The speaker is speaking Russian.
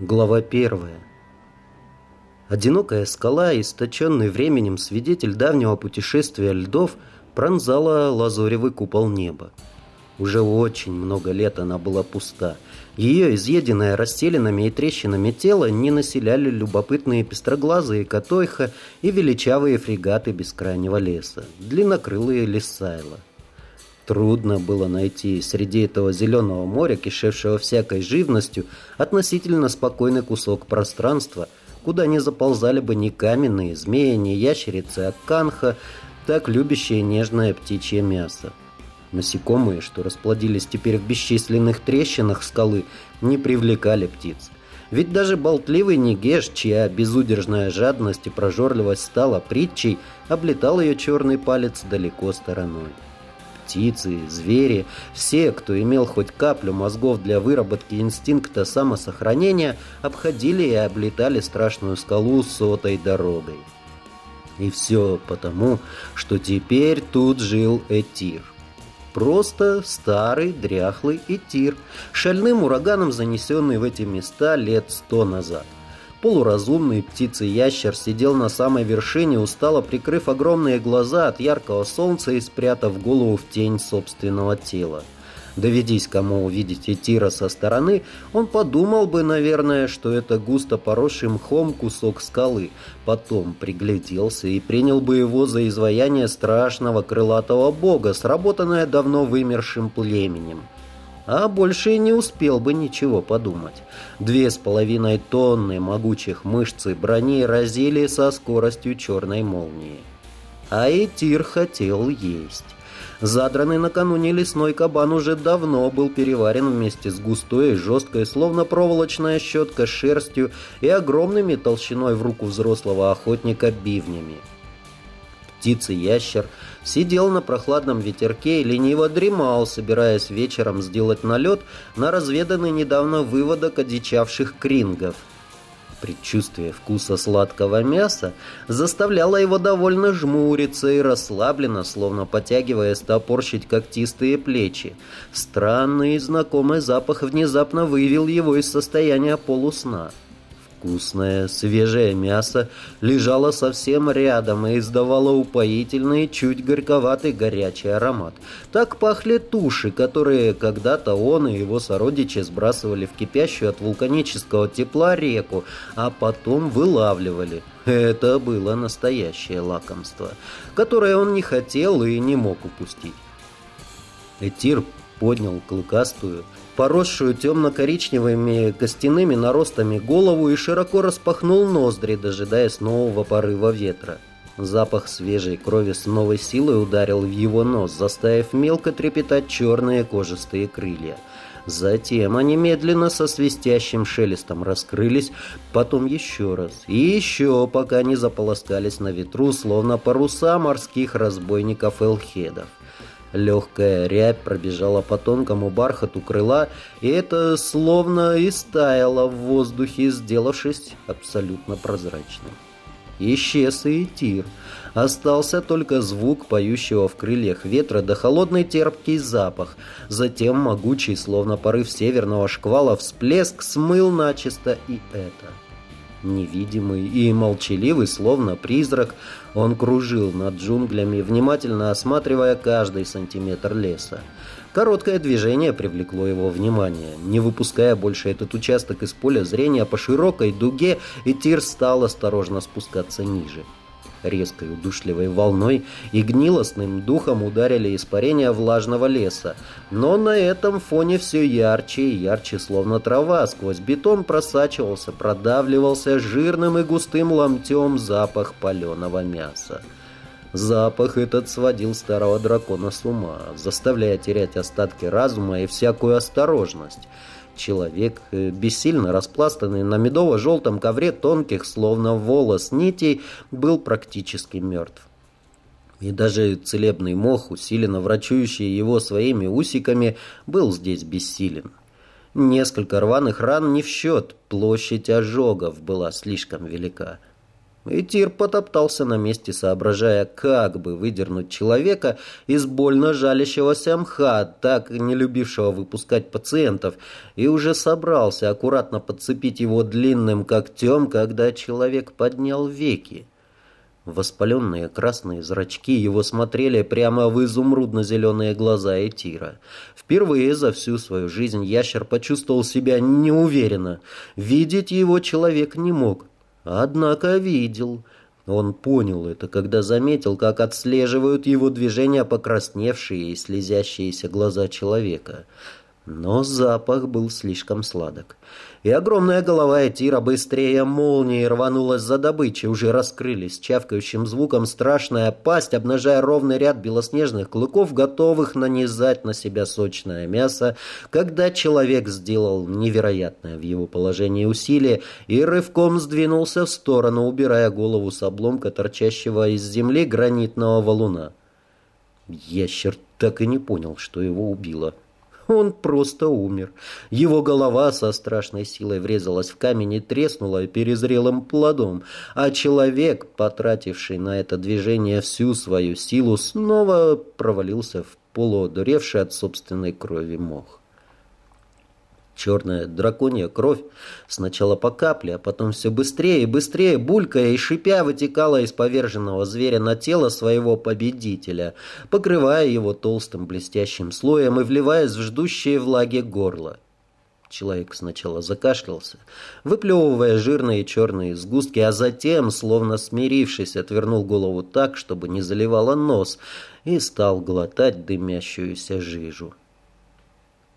Глава первая. Одинокая скала, источенный временем свидетель давнего путешествия льдов, пронзала лазоревый купол неба. Уже очень много лет она была пуста. Ее изъеденное расселенными и трещинами тело не населяли любопытные пестроглазые котойха и величавые фрегаты бескрайнего леса, длиннокрылые лисайла. Трудно было найти среди этого зеленого моря, кишевшего всякой живностью, относительно спокойный кусок пространства, куда не заползали бы ни каменные змеи, ни ящерицы, а канха, так любящие нежное птичье мясо. Насекомые, что расплодились теперь в бесчисленных трещинах скалы, не привлекали птиц. Ведь даже болтливый Нигеш, чья безудержная жадность и прожорливость стала притчей, облетал ее черный палец далеко стороной птицы, звери, все, кто имел хоть каплю мозгов для выработки инстинкта самосохранения, обходили и облетали страшную скалу сотой дорогой. И все потому, что теперь тут жил Этир. Просто старый, дряхлый Этир, шальным ураганом занесенный в эти места лет сто назад. Полуразумный птицей-ящер сидел на самой вершине, устало прикрыв огромные глаза от яркого солнца и спрятав голову в тень собственного тела. Доведись кому увидеть Этира со стороны, он подумал бы, наверное, что это густо поросший мхом кусок скалы. Потом пригляделся и принял бы его за изваяние страшного крылатого бога, сработанное давно вымершим племенем а больше и не успел бы ничего подумать. Две с половиной тонны могучих мышц и брони разили со скоростью черной молнии. А Этир хотел есть. Задранный накануне лесной кабан уже давно был переварен вместе с густой жесткой, словно проволочная щетка, шерстью и огромными толщиной в руку взрослого охотника бивнями. Птица-ящер сидел на прохладном ветерке и лениво дремал, собираясь вечером сделать налет на разведанный недавно выводок одичавших крингов. Предчувствие вкуса сладкого мяса заставляло его довольно жмуриться и расслабленно, словно потягивая стопорщить когтистые плечи. Странный и знакомый запах внезапно вывел его из состояния полусна. Вкусное, свежее мясо лежало совсем рядом и издавало упоительный, чуть горьковатый горячий аромат. Так пахли туши, которые когда-то он и его сородичи сбрасывали в кипящую от вулканического тепла реку, а потом вылавливали. Это было настоящее лакомство, которое он не хотел и не мог упустить. Этир поднял клыкастую, поросшую темно-коричневыми костяными наростами голову и широко распахнул ноздри, дожидаясь нового порыва ветра. Запах свежей крови с новой силой ударил в его нос, заставив мелко трепетать черные кожистые крылья. Затем они медленно со свистящим шелестом раскрылись, потом еще раз и еще, пока не заполоскались на ветру, словно паруса морских разбойников-элхедов. Легкая рябь пробежала по тонкому бархату крыла, и это словно истаяло в воздухе, сделавшись абсолютно прозрачным. Исчез и тир. Остался только звук поющего в крыльях ветра да холодный терпкий запах. Затем могучий, словно порыв северного шквала, всплеск смыл начисто и это. Невидимый и молчаливый, словно призрак, он кружил над джунглями, внимательно осматривая каждый сантиметр леса. Короткое движение привлекло его внимание. Не выпуская больше этот участок из поля зрения по широкой дуге, Итир стал осторожно спускаться ниже резкой удушливой волной и гнилостным духом ударили испарения влажного леса. Но на этом фоне все ярче и ярче, словно трава, сквозь бетон просачивался, продавливался жирным и густым ломтем запах паленого мяса. Запах этот сводил старого дракона с ума, заставляя терять остатки разума и всякую осторожность. Человек, э, бессильно распластанный на медово-желтом ковре тонких, словно волос нитей, был практически мертв. И даже целебный мох, усиленно врачующий его своими усиками, был здесь бессилен. Несколько рваных ран не в счет, площадь ожогов была слишком велика. И Тир потоптался на месте, соображая, как бы выдернуть человека из больно жалящегося мха, так не любившего выпускать пациентов, и уже собрался аккуратно подцепить его длинным когтем, когда человек поднял веки. Воспаленные красные зрачки его смотрели прямо в изумрудно-зеленые глаза Этира. Впервые за всю свою жизнь ящер почувствовал себя неуверенно. Видеть его человек не мог. Однако видел. Он понял это, когда заметил, как отслеживают его движения покрасневшие и слезящиеся глаза человека. Но запах был слишком сладок. И огромная голова Этира быстрее молнии рванулась за добычей. Уже раскрылись чавкающим звуком страшная пасть, обнажая ровный ряд белоснежных клыков, готовых нанизать на себя сочное мясо, когда человек сделал невероятное в его положении усилие и рывком сдвинулся в сторону, убирая голову с обломка торчащего из земли гранитного валуна. Ящер так и не понял, что его убило. Он просто умер. Его голова со страшной силой врезалась в камень и треснула перезрелым плодом, а человек, потративший на это движение всю свою силу, снова провалился в полуодуревший от собственной крови мох. Черная драконья кровь сначала по капле, а потом все быстрее и быстрее, булькая и шипя, вытекала из поверженного зверя на тело своего победителя, покрывая его толстым блестящим слоем и вливаясь в ждущие влаги горло. Человек сначала закашлялся, выплевывая жирные черные сгустки, а затем, словно смирившись, отвернул голову так, чтобы не заливало нос, и стал глотать дымящуюся жижу.